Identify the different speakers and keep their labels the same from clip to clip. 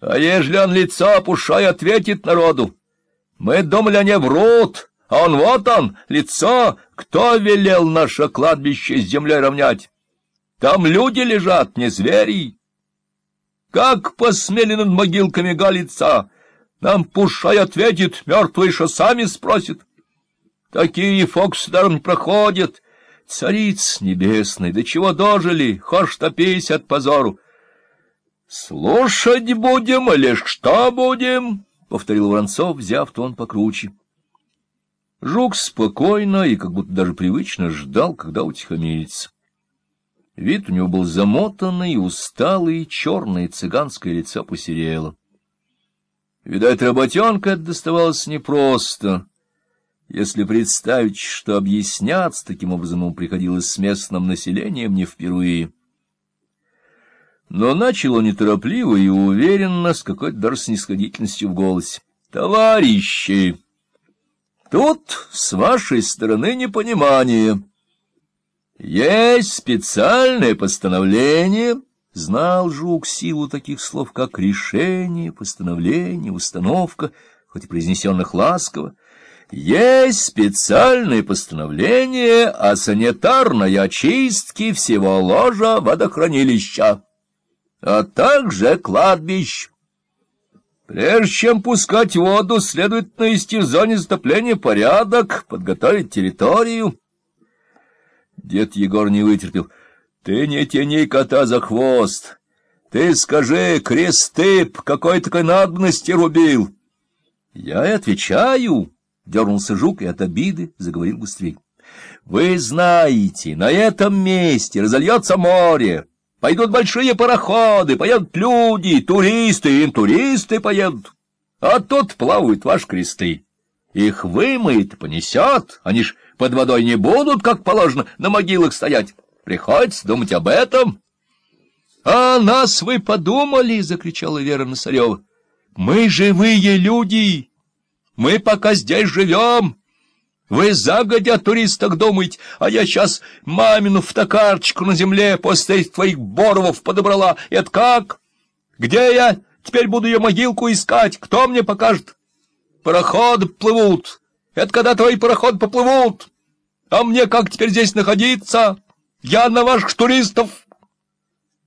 Speaker 1: А ежели он лицо опушай ответит народу? Мы думали, они врут, а он вот он, лицо, кто велел наше кладбище с землей равнять? Там люди лежат, не звери. Как посмели над могилками галиться? Нам пушай ответит, мертвые что сами спросят. Такие фоксы даром не проходят. Цариц небесный, до чего дожили, хошь топись от позору. Слушать будем или что будем? — повторил Воронцов, взяв тон покруче. Жук спокойно и как будто даже привычно ждал, когда утихомирится. Вид у него был замотанный, усталый, черное цыганское лицо посерело. Видать, работенка доставалась непросто. Если представить, что объясняться таким образом ему приходилось с местным населением не впервые. Но начал он неторопливо и уверенно, с какой-то даже снисходительностью в голосе. — Товарищи! Тут с вашей стороны непонимание. Есть специальное постановление, знал Жук силу таких слов, как решение, постановление, установка, хоть и произнесенных ласково. Есть специальное постановление о санитарной очистке всего ложа водохранилища, а также кладбищ. Прежде чем пускать воду, следует навести в зоне затопления порядок, подготовить территорию. Дед Егор не вытерпел. — Ты не тяни кота за хвост. Ты скажи, кресты какой такой надобности рубил? — Я и отвечаю, — дернулся жук и от обиды заговорил быстрее. — Вы знаете, на этом месте разольется море. Пойдут большие пароходы, поедут люди, туристы, интуристы поедут. А тут плавают ваши кресты. Их вымоет, понесет, они ж под водой не будут, как положено, на могилах стоять. Приходится думать об этом. — А нас вы подумали, — закричала Вера Носарева. — Мы живые люди, мы пока здесь живем. Вы загодя о туристах думаете, а я сейчас мамину фотокарточку на земле после твоих боровов подобрала. Это как? Где я теперь буду ее могилку искать? Кто мне покажет? Пароходы плывут. Это когда твои пароходы поплывут. А мне как теперь здесь находиться? Я на ваших туристов.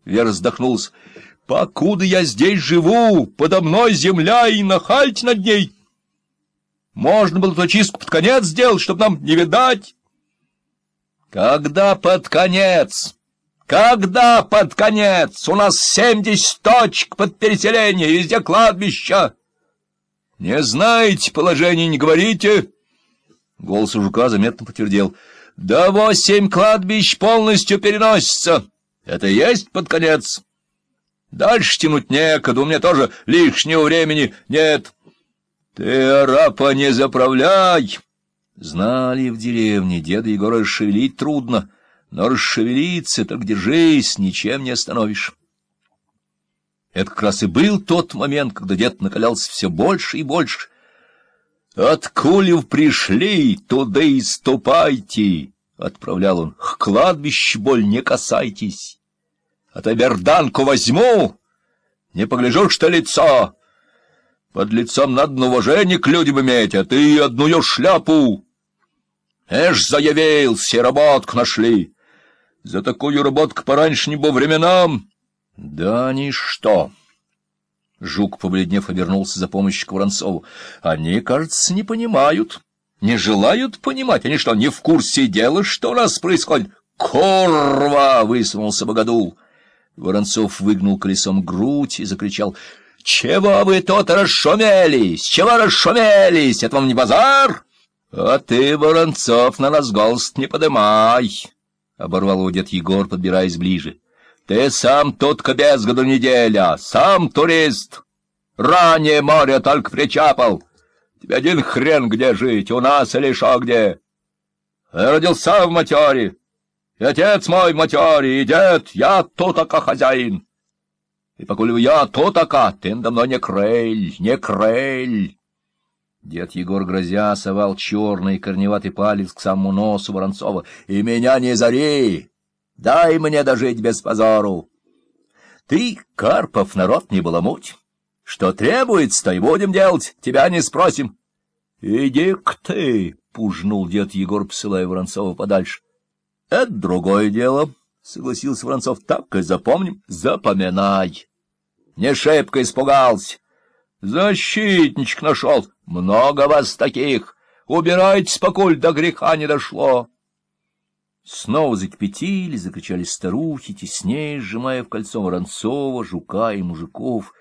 Speaker 1: Вера вздохнулась. Покуда я здесь живу, подо мной земля и нахальте над ней. Можно было то чистку под конец сделать, чтобы нам не видать. Когда под конец? Когда под конец? У нас семьдесят точек под переселение, везде кладбища. Не знаете положение, не говорите. Голос у жука заметно потвердел. Да восемь кладбищ полностью переносится. Это есть под конец. Дальше тянуть некогда, у меня тоже лишнего времени нет. — Ты, арапа, не заправляй! Знали в деревне, деда Егора расшевелить трудно, но расшевелиться, так держись, ничем не остановишь. Это как раз и был тот момент, когда дед накалялся все больше и больше. — Откулев пришли, туда и ступайте! — отправлял он. — К кладбищу боль не касайтесь. А то берданку возьму, не погляжу, что лицо... Под лицом надо на уважение к людям иметь, а ты одну ее шляпу. Эш, заявился, работку нашли. За такую работку по раньшнему временам. Да ничто. Жук, побледнев, обернулся за помощью к Воронцову. Они, кажется, не понимают, не желают понимать. Они что, не в курсе дела, что у нас происходит? Корва! — высунулся Богодул. Воронцов выгнул колесом грудь и закричал — «Чего вы тут расшумелись? Чего расшумелись? Это вам не базар?» «А ты, Воронцов, на нас голос не подымай!» — оборвал его дед Егор, подбираясь ближе. «Ты сам тут к без году неделя, сам турист. Ранее море только причапал. Тебе один хрен где жить, у нас или шо где. Я родился в матере, и отец мой в матере, и дед, я тут ока хозяин». И покуль я то така, ты надо мной не крель, не крель. Дед Егор, грозя, совал черный корневатый палец к самому носу Воронцова. И меня не зори, дай мне дожить без позору. Ты, Карпов, народ не баламуть. Что требуется, то и будем делать, тебя не спросим. — Иди-к ты, — пужнул дед Егор, посылая Воронцова подальше. — Это другое дело, — согласился Воронцов, — так и запомним. Запоминай. Не шибко испугался. Защитничек нашел. Много вас таких. Убирайтесь, покуль до греха не дошло. Снова закипятили, закричали старухи, теснее сжимая в кольцо Воронцова, Жука и мужиков.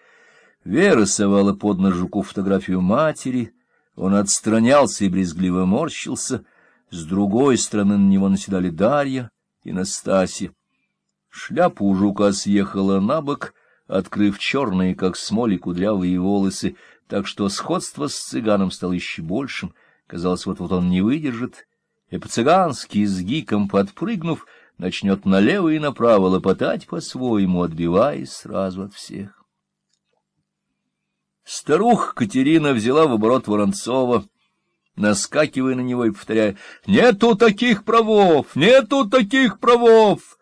Speaker 1: Вера совала под нос Жуку фотографию матери. Он отстранялся и брезгливо морщился. С другой стороны на него наседали Дарья и Настасья. Шляпа у Жука съехала на бок, открыв черные, как смоли, кудрявые волосы, так что сходство с цыганом стало еще большим. Казалось, вот-вот он не выдержит и по-цыгански с гиком подпрыгнув, начнет налево и направо лопотать по-своему, отбиваясь сразу от всех. Старуха Катерина взяла в оборот Воронцова, наскакивая на него и повторяя «Нету таких правов! Нету таких правов!»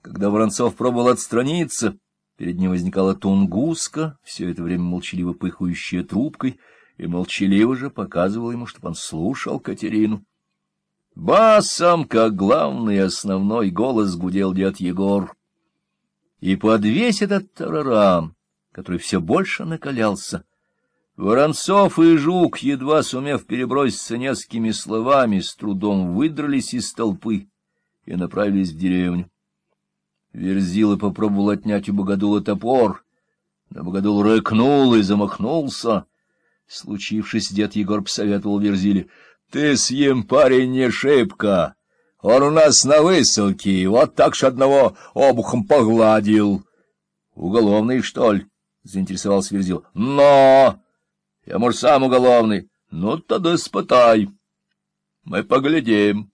Speaker 1: Когда Воронцов пробовал отстраниться, перед ним возникала тунгуска, все это время молчаливо пыхающая трубкой, и молчаливо же показывал ему, чтобы он слушал Катерину. Басом, как главный основной голос, гудел дед Егор. И под весь этот тарарам, который все больше накалялся, Воронцов и Жук, едва сумев переброситься несколькими словами, с трудом выдрались из толпы и направились в деревню. Верзила попробовал отнять у Богодула топор, но Богодул рыкнул и замахнулся. Случившись, дед Егор посоветовал Верзиле — ты съем, парень, не шибко. Он у нас на высылке, вот так ж одного обухом погладил. — Уголовный, что ли? — заинтересовался Верзил. — Но! Я, может, сам уголовный. Ну, тогда спытай. Мы поглядим.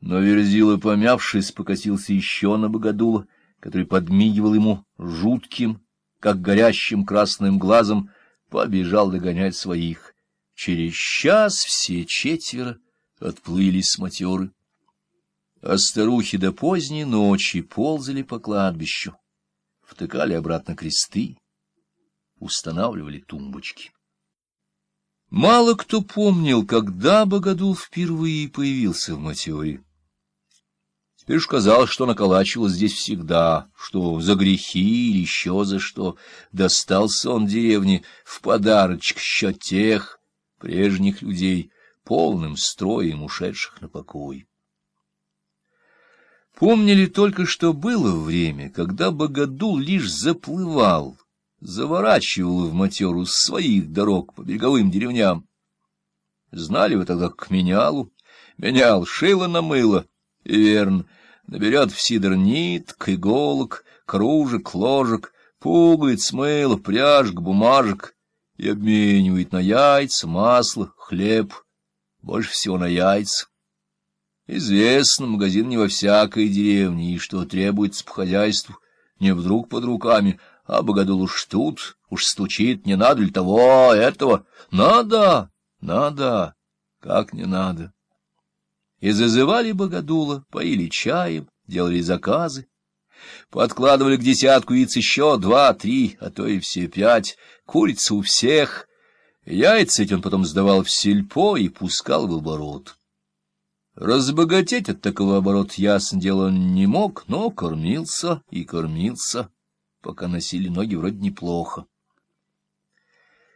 Speaker 1: Но Верзила, помявшись, покосился еще на Богодула, который подмигивал ему жутким, как горящим красным глазом, побежал догонять своих. Через час все четверо отплыли с матеры, а старухи до поздней ночи ползали по кладбищу, втыкали обратно кресты, устанавливали тумбочки. Мало кто помнил, когда Богодул впервые появился в матере. Теперь уж казалось, что наколачивалось здесь всегда, что за грехи или еще за что достался он деревне в подарочек счет тех, прежних людей, полным строем ушедших на покой. Помнили только, что было время, когда Богодул лишь заплывал, заворачивал в матеру с своих дорог по береговым деревням. Знали вы тогда к менялу, менял шило на мыло, и верно, наберет в сидр нитк, иголок, кружек, ложек, пуговиц, мыло, пряжек, бумажек — и обменивает на яйца, масло, хлеб, больше всего на яйца. Известно, магазин не во всякой деревне, и что требуется по хозяйству, не вдруг под руками, а богодул уж тут, уж стучит, не надо ли того, этого. Надо, надо, как не надо. И зазывали богодула, поили чаем, делали заказы, Подкладывали к десятку яиц еще два, три, а то и все пять. Курица у всех. Яйца эти он потом сдавал в сельпо и пускал в оборот. Разбогатеть от такого оборота, ясно дело, он не мог, но кормился и кормился, пока носили ноги вроде неплохо.